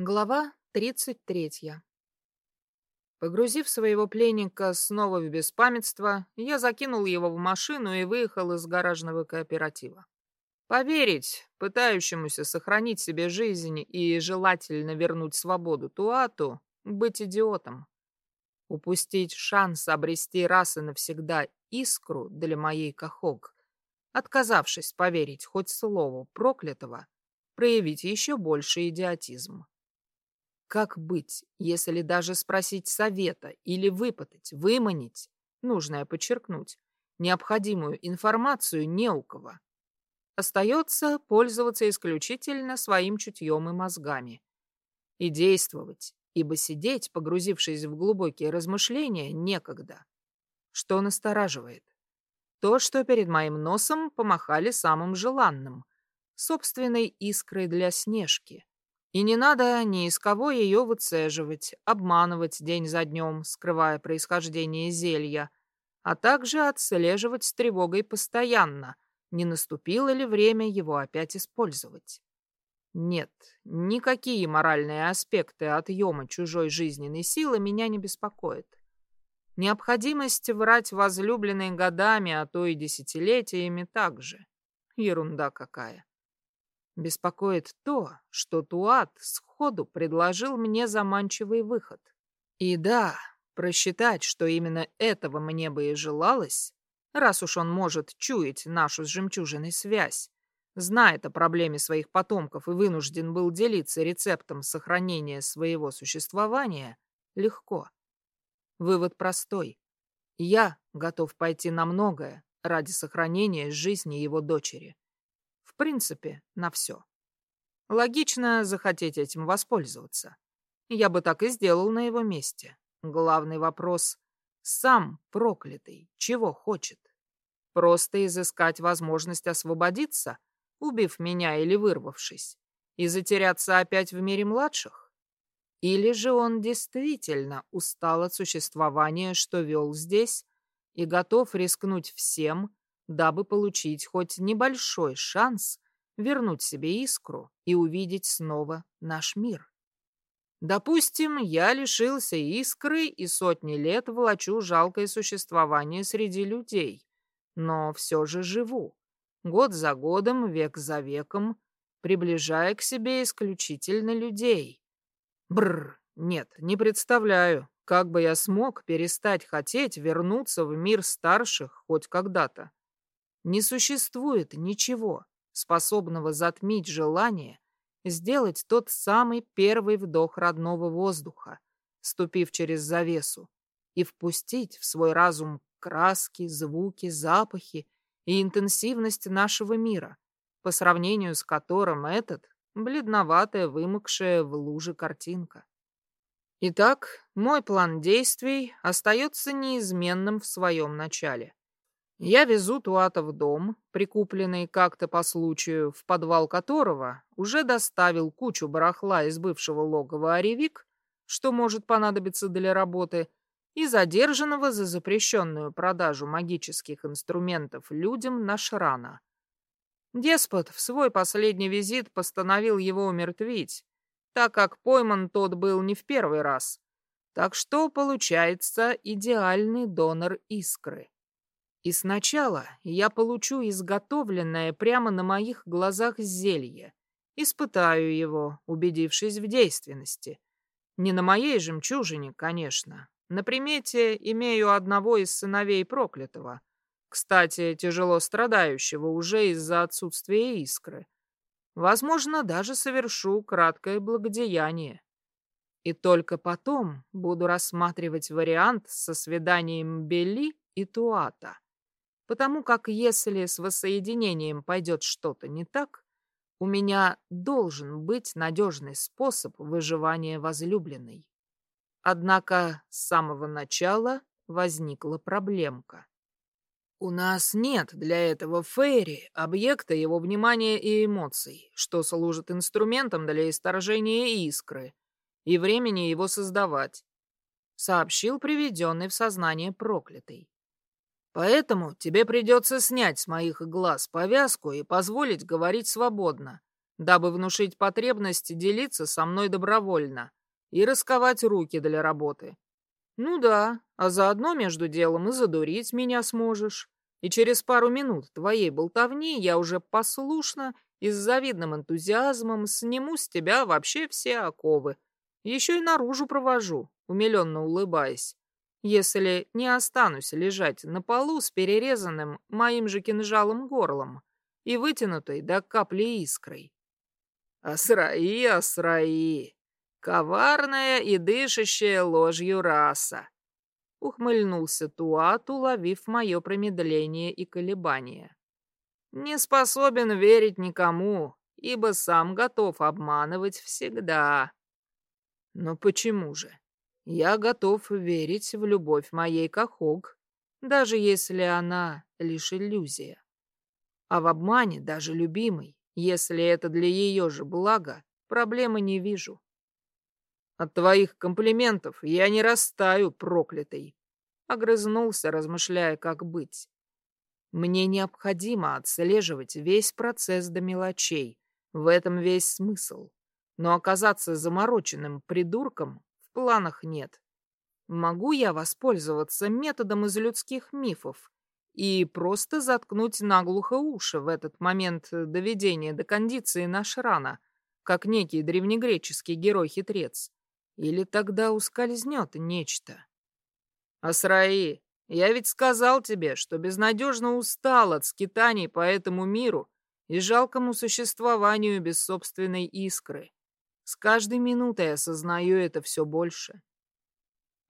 Глава 33. Погрузив своего пленника снова в беспамятство, я закинул его в машину и выехал из гаражного кооператива. Поверить пытающемуся сохранить себе жизнь и желательно вернуть свободу Туату — быть идиотом. Упустить шанс обрести раз и навсегда искру для моей Кахог, отказавшись поверить хоть слову проклятого, проявить еще больше идиотизм. Как быть, если даже спросить совета или выпытать, выманить, нужное подчеркнуть, необходимую информацию не у кого? Остается пользоваться исключительно своим чутьем и мозгами. И действовать, ибо сидеть, погрузившись в глубокие размышления, некогда. Что настораживает? То, что перед моим носом помахали самым желанным, собственной искрой для Снежки. И не надо ни из кого ее выцеживать, обманывать день за днем, скрывая происхождение зелья, а также отслеживать с тревогой постоянно, не наступило ли время его опять использовать. Нет, никакие моральные аспекты отъема чужой жизненной силы меня не беспокоят. Необходимость врать возлюбленной годами, а то и десятилетиями также. Ерунда какая. Беспокоит то, что Туат сходу предложил мне заманчивый выход. И да, просчитать, что именно этого мне бы и желалось, раз уж он может чуять нашу с жемчужиной связь, знает о проблеме своих потомков и вынужден был делиться рецептом сохранения своего существования, легко. Вывод простой. Я готов пойти на многое ради сохранения жизни его дочери принципе, на все. Логично захотеть этим воспользоваться. Я бы так и сделал на его месте. Главный вопрос — сам проклятый, чего хочет? Просто изыскать возможность освободиться, убив меня или вырвавшись, и затеряться опять в мире младших? Или же он действительно устал от существования, что вел здесь, и готов рискнуть всем, дабы получить хоть небольшой шанс вернуть себе искру и увидеть снова наш мир. Допустим, я лишился искры и сотни лет влачу жалкое существование среди людей, но все же живу, год за годом, век за веком, приближая к себе исключительно людей. Бррр, нет, не представляю, как бы я смог перестать хотеть вернуться в мир старших хоть когда-то. Не существует ничего, способного затмить желание сделать тот самый первый вдох родного воздуха, ступив через завесу, и впустить в свой разум краски, звуки, запахи и интенсивность нашего мира, по сравнению с которым этот — бледноватая, вымокшая в луже картинка. Итак, мой план действий остается неизменным в своем начале. Я везу Туата в дом, прикупленный как-то по случаю, в подвал которого уже доставил кучу барахла из бывшего логова Оревик, что может понадобиться для работы, и задержанного за запрещенную продажу магических инструментов людям на Шрана. Деспот в свой последний визит постановил его умертвить, так как пойман тот был не в первый раз. Так что получается идеальный донор искры. И сначала я получу изготовленное прямо на моих глазах зелье, испытаю его, убедившись в действенности. Не на моей жемчужине, конечно. На примете имею одного из сыновей проклятого, кстати, тяжело страдающего уже из-за отсутствия искры. Возможно, даже совершу краткое благодеяние. И только потом буду рассматривать вариант со свиданием Белли и Туата потому как если с воссоединением пойдет что-то не так, у меня должен быть надежный способ выживания возлюбленной. Однако с самого начала возникла проблемка. У нас нет для этого Фейри, объекта его внимания и эмоций, что служит инструментом для исторжения искры и времени его создавать, сообщил приведенный в сознание проклятый. Поэтому тебе придется снять с моих глаз повязку и позволить говорить свободно, дабы внушить потребность делиться со мной добровольно и расковать руки для работы. Ну да, а заодно между делом и задурить меня сможешь. И через пару минут твоей болтовни я уже послушно и с завидным энтузиазмом сниму с тебя вообще все оковы. Еще и наружу провожу, умиленно улыбаясь. Если не останусь лежать на полу с перерезанным моим же кинжалом горлом и вытянутой до капли искрой. Асраи, Асраи, коварная и дышащая ложью раса. Ухмыльнулся Туат, уловив мое промедление и колебание. Не способен верить никому, ибо сам готов обманывать всегда. Но почему же? Я готов верить в любовь моей Кахог, даже если она лишь иллюзия. А в обмане даже любимый, если это для ее же блага, проблемы не вижу. От твоих комплиментов я не растаю, проклятый. Огрызнулся, размышляя, как быть. Мне необходимо отслеживать весь процесс до мелочей. В этом весь смысл. Но оказаться замороченным придурком планах нет. Могу я воспользоваться методом из людских мифов и просто заткнуть наглухо уши в этот момент доведения до кондиции Нашрана, как некий древнегреческий герой-хитрец? Или тогда ускользнет нечто? Асраи, я ведь сказал тебе, что безнадежно устал от скитаний по этому миру и жалкому существованию без собственной искры. С каждой минутой осознаю это все больше.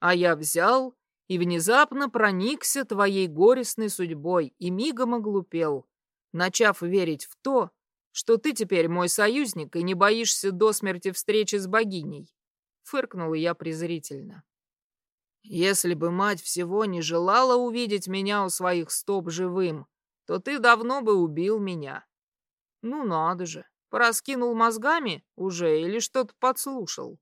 А я взял и внезапно проникся твоей горестной судьбой и мигом оглупел, начав верить в то, что ты теперь мой союзник и не боишься до смерти встречи с богиней. Фыркнула я презрительно. Если бы мать всего не желала увидеть меня у своих стоп живым, то ты давно бы убил меня. Ну надо же, пораскинул мозгами уже или что-то подслушал?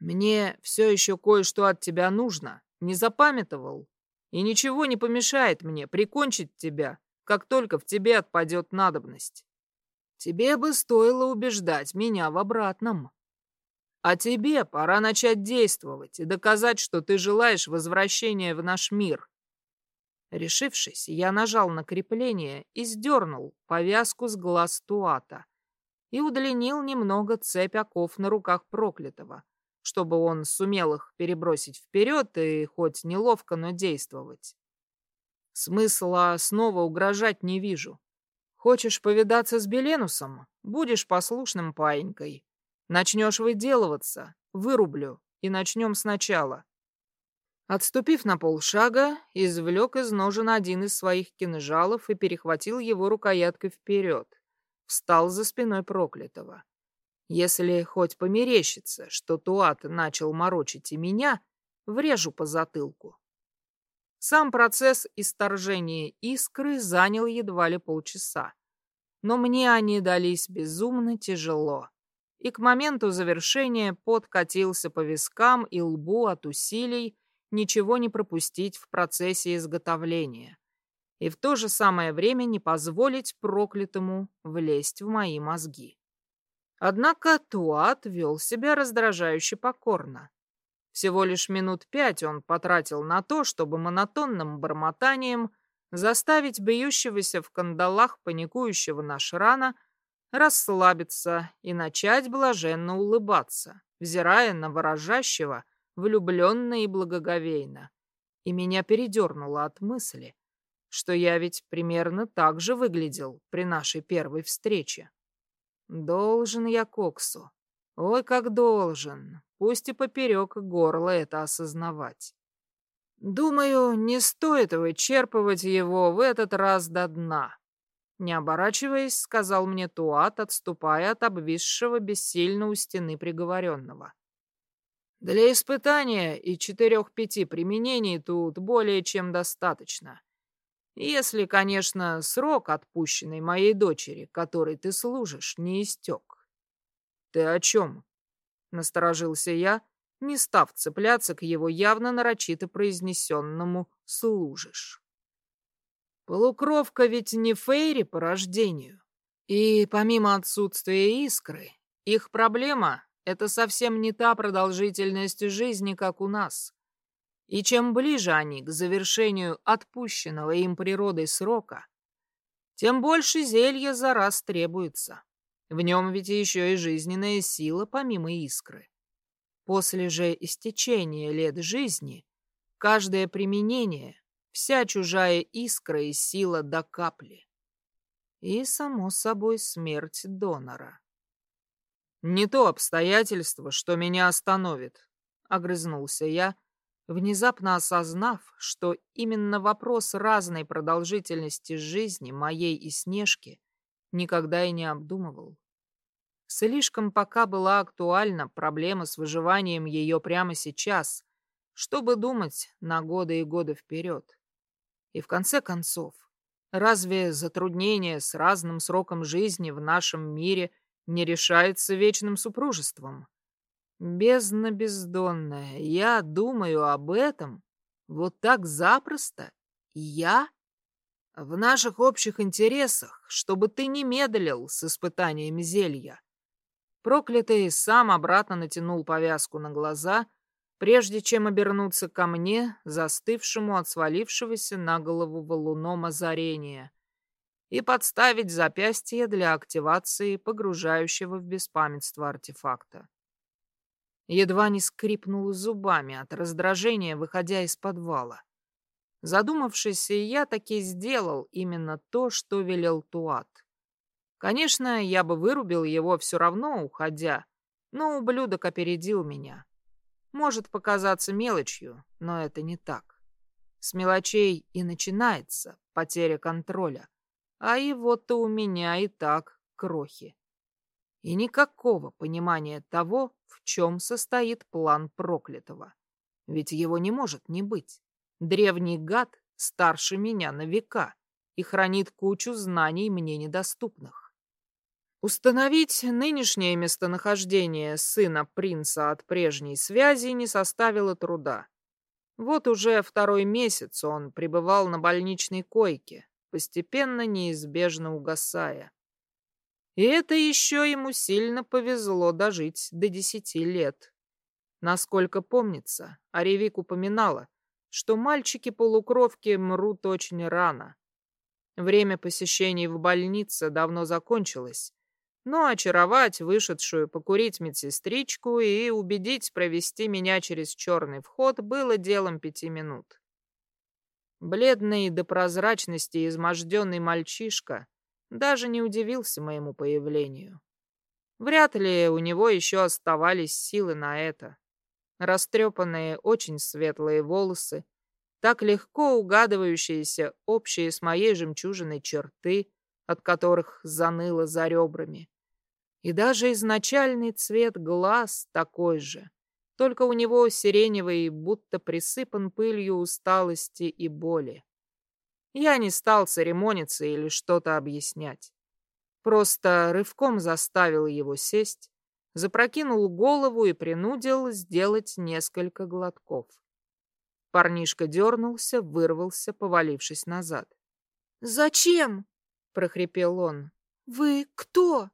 Мне все еще кое-что от тебя нужно, не запамятовал. И ничего не помешает мне прикончить тебя, как только в тебе отпадет надобность. Тебе бы стоило убеждать меня в обратном. А тебе пора начать действовать и доказать, что ты желаешь возвращения в наш мир. Решившись, я нажал на крепление и сдернул повязку с глаз Туата и удлинил немного цепь оков на руках проклятого, чтобы он сумел их перебросить вперед и хоть неловко, но действовать. Смысла снова угрожать не вижу. Хочешь повидаться с Беленусом? Будешь послушным паинькой. Начнешь выделываться, вырублю, и начнем сначала. Отступив на полшага, извлек из ножен один из своих кинжалов и перехватил его рукояткой вперед. Встал за спиной проклятого. Если хоть померещится, что Туат начал морочить и меня, врежу по затылку. Сам процесс исторжения искры занял едва ли полчаса. Но мне они дались безумно тяжело и к моменту завершения подкатился по вискам и лбу от усилий ничего не пропустить в процессе изготовления и в то же самое время не позволить проклятому влезть в мои мозги. Однако Туат вел себя раздражающе покорно. Всего лишь минут пять он потратил на то, чтобы монотонным бормотанием заставить бьющегося в кандалах паникующего Нашрана расслабиться и начать блаженно улыбаться, взирая на ворожащего, влюбленно и благоговейно. И меня передернуло от мысли, что я ведь примерно так же выглядел при нашей первой встрече. Должен я Коксу. Ой, как должен. Пусть и поперек горла это осознавать. Думаю, не стоит вычерпывать его в этот раз до дна. Не оборачиваясь, сказал мне Туат, отступая от обвисшего бессильно у стены приговоренного. Для испытания и четырех-пяти применений тут более чем достаточно. Если, конечно, срок, отпущенный моей дочери, которой ты служишь, не истек. Ты о чем? Насторожился я, не став цепляться к его явно нарочито произнесенному «служишь». Полукровка ведь не Фейри по рождению. И помимо отсутствия искры, их проблема — это совсем не та продолжительность жизни, как у нас. И чем ближе они к завершению отпущенного им природой срока, тем больше зелья за раз требуется. В нем ведь еще и жизненная сила, помимо искры. После же истечения лет жизни каждое применение, вся чужая искра и сила до капли. И, само собой, смерть донора. «Не то обстоятельство, что меня остановит», — огрызнулся я, внезапно осознав, что именно вопрос разной продолжительности жизни моей и Снежки никогда и не обдумывал. Слишком пока была актуальна проблема с выживанием ее прямо сейчас, чтобы думать на годы и годы вперед. И в конце концов, разве затруднение с разным сроком жизни в нашем мире не решается вечным супружеством? Бездна бездонная, я думаю об этом вот так запросто. Я? В наших общих интересах, чтобы ты не медлил с испытанием зелья. Проклятый сам обратно натянул повязку на глаза, прежде чем обернуться ко мне, застывшему от свалившегося на голову валуном озарения, и подставить запястье для активации погружающего в беспамятство артефакта. Едва не скрипнул зубами от раздражения, выходя из подвала. Задумавшись, я таки сделал именно то, что велел Туат. Конечно, я бы вырубил его все равно, уходя, но ублюдок опередил меня. Может показаться мелочью, но это не так. С мелочей и начинается потеря контроля, а его-то у меня и так крохи. И никакого понимания того, в чем состоит план проклятого. Ведь его не может не быть. Древний гад старше меня на века и хранит кучу знаний мне недоступных. Установить нынешнее местонахождение сына принца от прежней связи не составило труда. Вот уже второй месяц он пребывал на больничной койке, постепенно неизбежно угасая. И это еще ему сильно повезло дожить до десяти лет. Насколько помнится, Аревик упоминала, что мальчики-полукровки мрут очень рано. Время посещений в больнице давно закончилось, но очаровать вышедшую покурить медсестричку и убедить провести меня через черный вход было делом пяти минут. Бледный до прозрачности изможденный мальчишка даже не удивился моему появлению. Вряд ли у него еще оставались силы на это. Растрепанные, очень светлые волосы, так легко угадывающиеся общие с моей жемчужиной черты, от которых заныло за ребрами. И даже изначальный цвет глаз такой же, только у него сиреневый, будто присыпан пылью усталости и боли. Я не стал церемониться или что-то объяснять. Просто рывком заставил его сесть, запрокинул голову и принудил сделать несколько глотков. Парнишка дернулся, вырвался, повалившись назад. «Зачем?» — прохрипел он. «Вы кто?»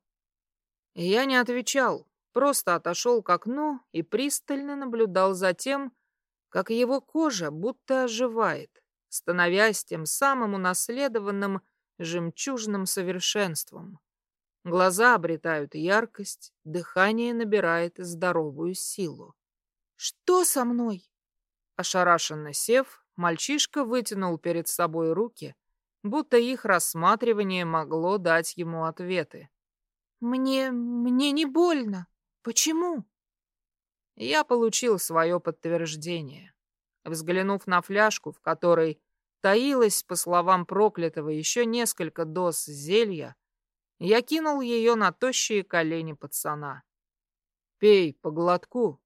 Я не отвечал, просто отошел к окну и пристально наблюдал за тем, как его кожа будто оживает, становясь тем самым унаследованным жемчужным совершенством. Глаза обретают яркость, дыхание набирает здоровую силу. «Что со мной?» Ошарашенно сев, мальчишка вытянул перед собой руки, будто их рассматривание могло дать ему ответы. Мне... мне не больно. Почему? Я получил свое подтверждение. Взглянув на фляжку, в которой таилось, по словам проклятого, еще несколько доз зелья, я кинул ее на тощие колени пацана. «Пей по глотку,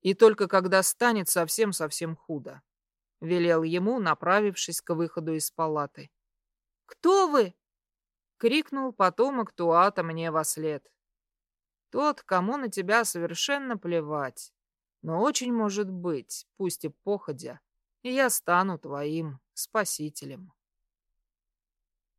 и только когда станет совсем-совсем худо», — велел ему, направившись к выходу из палаты. «Кто вы?» крикнул потомок Туата мне во след. Тот, кому на тебя совершенно плевать. Но очень может быть, пусть и походя, и я стану твоим спасителем.